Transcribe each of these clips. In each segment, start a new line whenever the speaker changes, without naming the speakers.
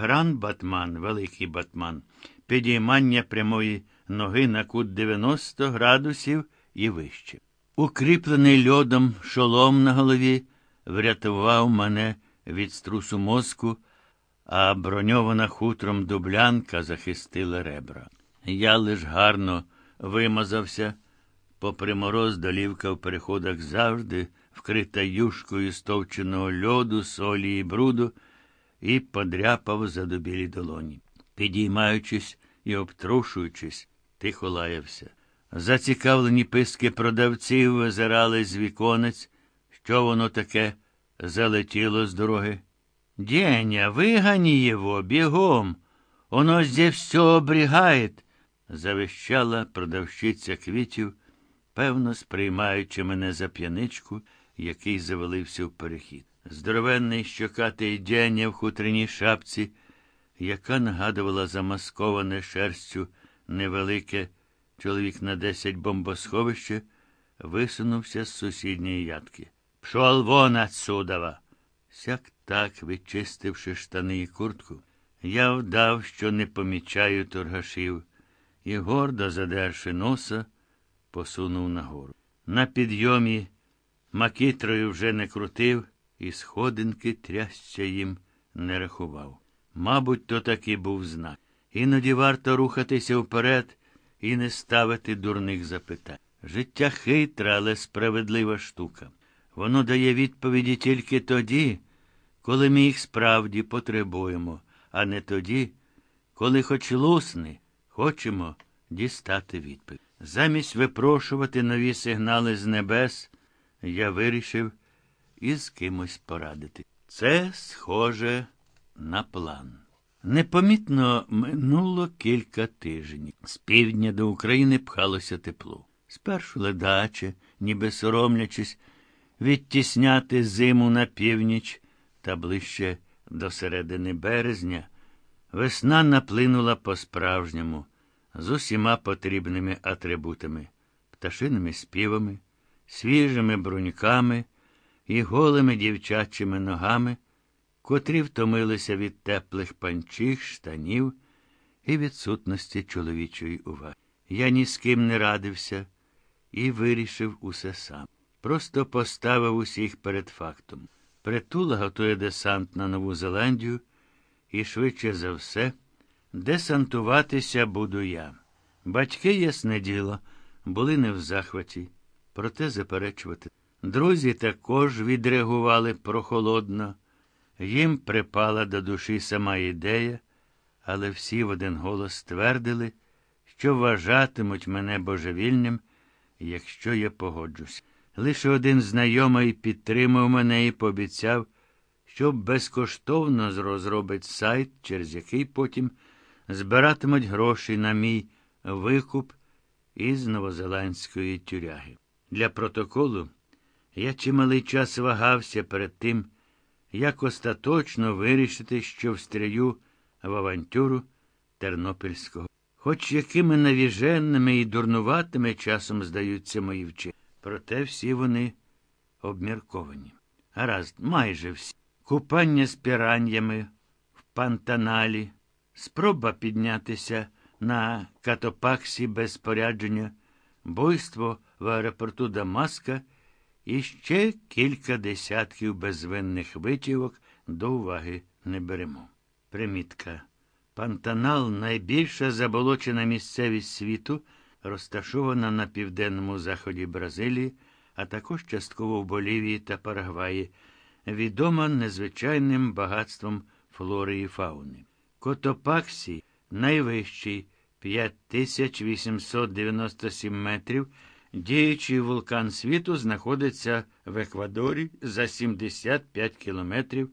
Гран Батман, великий Батман, підіймання прямої ноги на кут 90 градусів і вище. Укріплений льодом шолом на голові врятував мене від струсу мозку, а броньована хутром дублянка захистила ребра. Я лиш гарно вимазався, попри мороз долівка в переходах завжди, вкрита юшкою стовченого льоду, солі і бруду, і подряпав задобілі долоні. Підіймаючись і обтрушуючись, тихо лаявся. Зацікавлені писки продавців визирали з віконець, що воно таке залетіло з дороги. Деня, вигони його, бігом. Оно здесь все обрігает, завищала продавщиця квітів, певно, сприймаючи мене за п'яничку, який завалився в перехід. Здоровенний щокатий Деня в хутриній шапці, яка нагадувала замасковане шерстю невелике чоловік на десять бомбосховище, висунувся з сусідньої ядки. Пшол вон отсюдова. Сяк так, відчистивши штани і куртку, я вдав, що не помічаю торгашів, і, гордо задерши носа, посунув нагору. На підйомі макітрою вже не крутив, і сходинки трясця їм не рахував. Мабуть, то таки був знак. Іноді варто рухатися вперед і не ставити дурних запитань. Життя хитра, але справедлива штука. Воно дає відповіді тільки тоді, коли ми їх справді потребуємо, а не тоді, коли хоч лусни, хочемо дістати відповідь. Замість випрошувати нові сигнали з небес, я вирішив із кимось порадити. Це схоже на план. Непомітно минуло кілька тижнів. З півдня до України пхалося тепло. Спершу ледаче, ніби соромлячись, відтісняти зиму на північ та ближче до середини березня, весна наплинула по-справжньому, з усіма потрібними атрибутами, пташиними співами, свіжими бруньками і голими дівчачими ногами котрі втомилися від теплих панчих, штанів і відсутності чоловічої уваги. Я ні з ким не радився і вирішив усе сам. Просто поставив усіх перед фактом. Притула готує десант на Нову Зеландію, і швидше за все, десантуватися буду я. Батьки, ясне діло, були не в захваті, проте заперечувати. Друзі також відреагували прохолодно. Їм припала до душі сама ідея, але всі в один голос ствердили, що вважатимуть мене божевільним, якщо я погоджусь. Лише один знайомий підтримав мене і пообіцяв, що безкоштовно розробить сайт, через який потім збиратимуть гроші на мій викуп із новозеландської тюряги. Для протоколу я чималий час вагався перед тим як остаточно вирішити, що встряю в авантюру Тернопільського. Хоч якими навіженними і дурнуватими часом здаються мої вчені. Проте всі вони обмірковані. Гаразд, майже всі. Купання з піраннями в пантаналі, спроба піднятися на катопаксі без спорядження, бойство в аеропорту Дамаска і ще кілька десятків безвинних витівок до уваги не беремо. Примітка. Пантанал найбільша заболочена місцевість світу, розташована на південному заході Бразилії, а також частково в Болівії та Парагваї, відома незвичайним багатством флори і фауни. Котопаксі найвищий 5897 метрів. Діючий вулкан світу знаходиться в Еквадорі за 75 кілометрів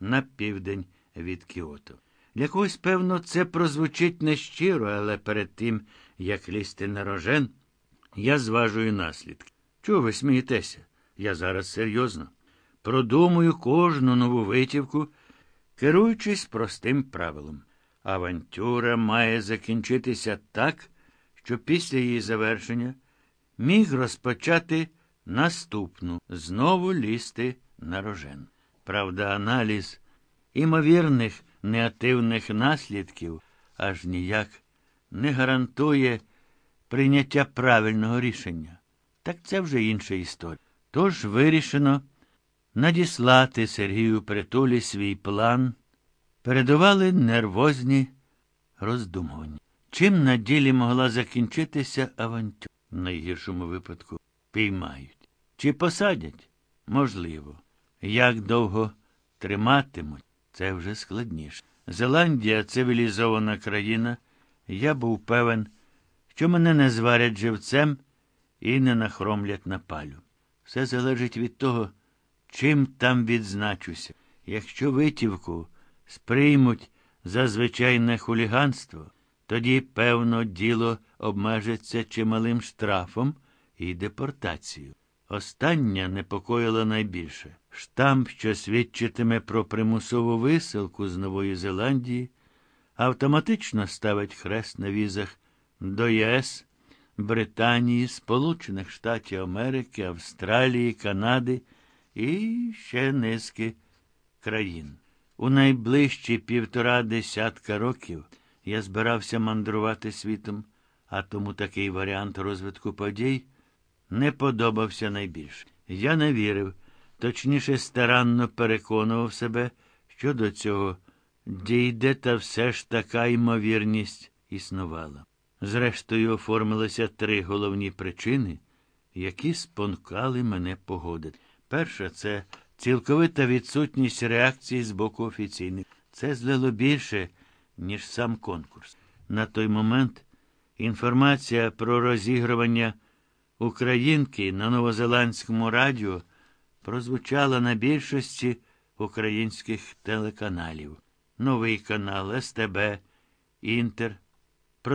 на південь від Кіото. Для когось, певно, це прозвучить нещиро, але перед тим, як лізти на рожен, я зважую наслідки. Чого ви смієтеся? Я зараз серйозно. Продумую кожну нову витівку, керуючись простим правилом. Авантюра має закінчитися так, що після її завершення міг розпочати наступну знову лізти на рожен. Правда, аналіз імовірних негативних наслідків аж ніяк не гарантує прийняття правильного рішення. Так це вже інша історія. Тож вирішено надіслати Сергію Притулі свій план, передували нервозні роздумування. Чим на ділі могла закінчитися авантюра? В найгіршому випадку піймають. Чи посадять? Можливо. Як довго триматимуть, це вже складніше. Зеландія цивілізована країна. Я був певен, що мене не зварять живцем і не нахромлять на палю. Все залежить від того, чим там відзначуся. Якщо витівку сприймуть за звичайне хуліганство, тоді, певно, діло обмежиться чималим штрафом і депортацією. Остання непокоїла найбільше. Штамп, що свідчитиме про примусову висилку з Нової Зеландії, автоматично ставить хрест на візах до ЄС, Британії, Сполучених Штатів Америки, Австралії, Канади і ще низки країн. У найближчі півтора десятка років я збирався мандрувати світом, а тому такий варіант розвитку подій не подобався найбільше. Я не вірив, точніше старанно переконував себе, що до цього дійде, та все ж така ймовірність існувала. Зрештою, оформилися три головні причини, які спонкали мене погодити. Перша це цілковита відсутність реакції з боку офіційних. Це злило більше, ніж сам конкурс. На той момент інформація про розігрування українки на новозеландському радіо прозвучала на більшості українських телеканалів. Новий канал, СТБ, Інтер